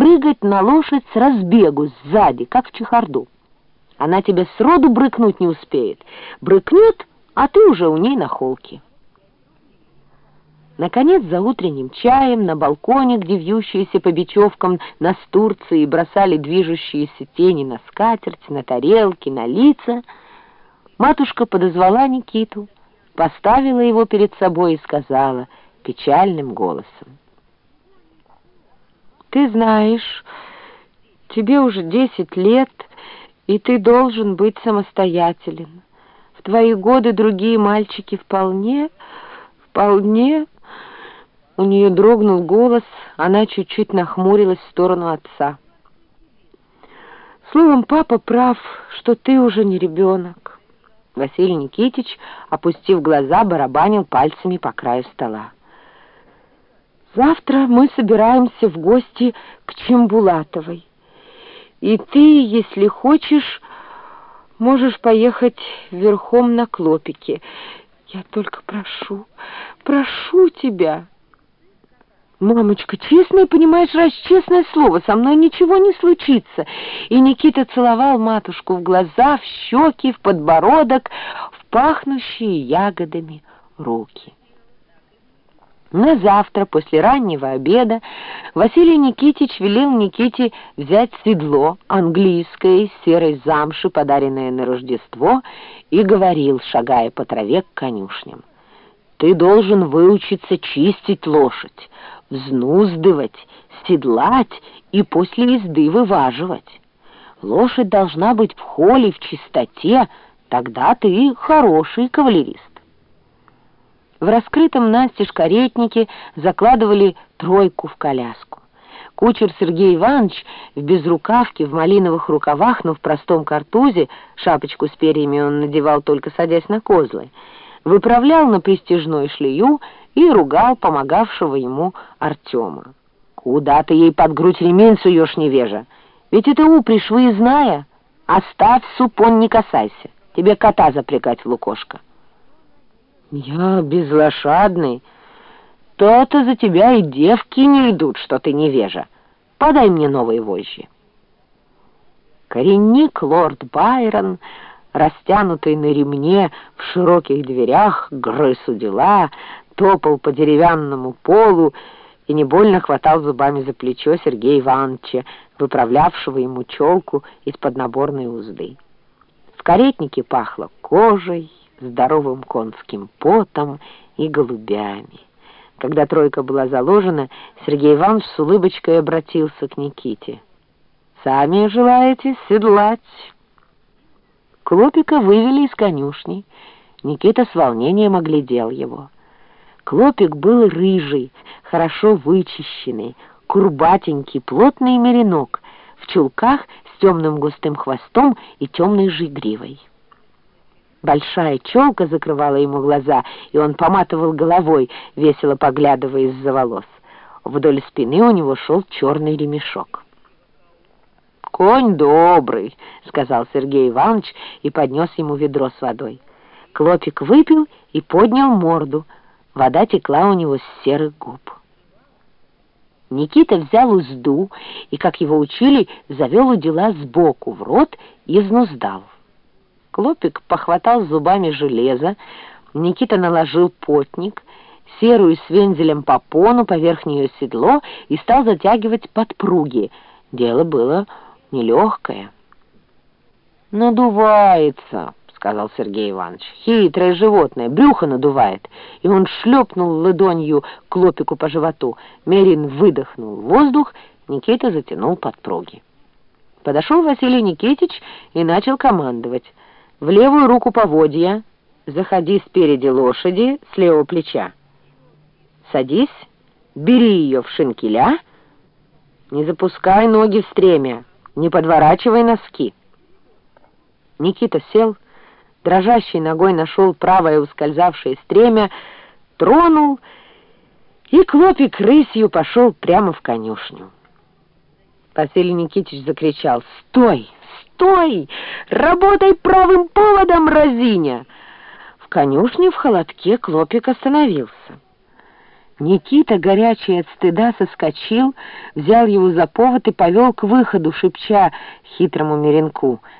прыгать на лошадь с разбегу сзади, как в чехарду. Она тебе сроду брыкнуть не успеет. Брыкнет, а ты уже у ней на холке. Наконец, за утренним чаем на балконе, где вьющиеся по бечевкам настурции бросали движущиеся тени на скатерть, на тарелки, на лица, матушка подозвала Никиту, поставила его перед собой и сказала печальным голосом. «Ты знаешь, тебе уже десять лет, и ты должен быть самостоятелен. В твои годы другие мальчики вполне, вполне...» У нее дрогнул голос, она чуть-чуть нахмурилась в сторону отца. «Словом, папа прав, что ты уже не ребенок». Василий Никитич, опустив глаза, барабанил пальцами по краю стола. «Завтра мы собираемся в гости к Чембулатовой. И ты, если хочешь, можешь поехать верхом на клопике. Я только прошу, прошу тебя». «Мамочка, честное, понимаешь, раз честное слово, со мной ничего не случится». И Никита целовал матушку в глаза, в щеки, в подбородок, в пахнущие ягодами руки. На завтра, после раннего обеда, Василий Никитич велел Никите взять седло, английское, из серой замши, подаренное на Рождество, и говорил, шагая по траве к конюшням. «Ты должен выучиться чистить лошадь, взнуздывать, седлать и после езды вываживать. Лошадь должна быть в холе, в чистоте, тогда ты хороший кавалерист. В раскрытом настежь каретнике закладывали тройку в коляску. Кучер Сергей Иванович в безрукавке, в малиновых рукавах, но в простом картузе, шапочку с перьями он надевал только садясь на козлы, выправлял на престижной шлею и ругал помогавшего ему Артема. «Куда ты ей под грудь ремень суешь, невежа? Ведь это упряжь, вы зная. Оставь супон, не касайся. Тебе кота запрягать в лукошко». «Я безлошадный. То-то за тебя и девки не идут, что ты невежа. Подай мне новые вожжи». Коренник лорд Байрон растянутый на ремне в широких дверях, грыз у дела, топал по деревянному полу и не больно хватал зубами за плечо Сергея Ивановича, выправлявшего ему челку из-под наборной узды. В каретнике пахло кожей, здоровым конским потом и голубями. Когда тройка была заложена, Сергей Иванович с улыбочкой обратился к Никите. «Сами желаете седлать?» Клопика вывели из конюшни. Никита с волнением оглядел его. Клопик был рыжий, хорошо вычищенный, курбатенький, плотный меринок, в чулках с темным густым хвостом и темной жигривой. Большая челка закрывала ему глаза, и он поматывал головой, весело поглядывая из-за волос. Вдоль спины у него шел черный ремешок. «Конь добрый», — сказал Сергей Иванович и поднес ему ведро с водой. Клопик выпил и поднял морду. Вода текла у него с серых губ. Никита взял узду и, как его учили, завел у дела сбоку в рот и взнуздал. Клопик похватал зубами железо, Никита наложил потник, серую с вензелем попону поверх нее седло и стал затягивать подпруги. Дело было нелегкое. «Надувается», — сказал Сергей Иванович. «Хитрое животное, брюхо надувает». И он шлепнул ладонью клопику по животу. Мерин выдохнул воздух, Никита затянул подпруги. Подошел Василий Никитич и начал командовать. «В левую руку поводья, заходи спереди лошади, с левого плеча. Садись, бери ее в шинкеля, не запускай ноги в стремя». Не подворачивай носки. Никита сел, дрожащей ногой нашел правое ускользавшее стремя, тронул, и Клопик рысью пошел прямо в конюшню. Василий Никитич закричал «Стой! Стой! Работай правым поводом, разиня!» В конюшне в холодке Клопик остановился. Никита, горячий от стыда, соскочил, взял его за повод и повел к выходу, шепча хитрому меренку —